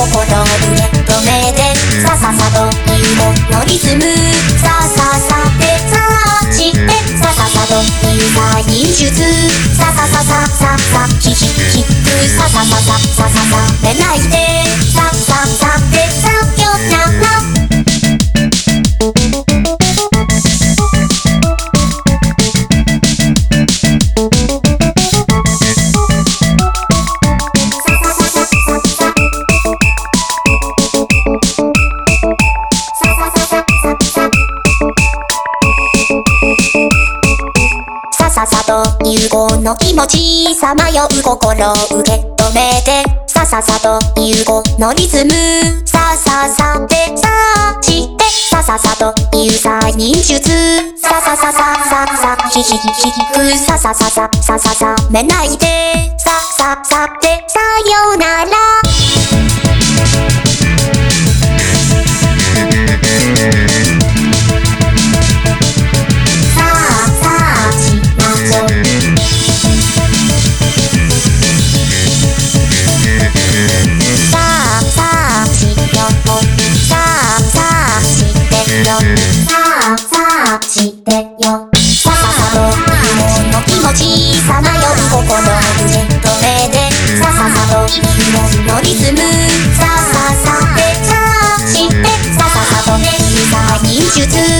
まよう心受け止めてさささと日のリズムさささてさしてさささと日が忍術ささささささひひひくさささささささめないでさささと融合の気持ちさまよう心を受け止めてさささと融合のリズム。さささってさあしてさささと有罪忍術ささささささひひひひくさささささささめないでさささってさよならささと日のリズムさささて。さしてささとねさ忍術。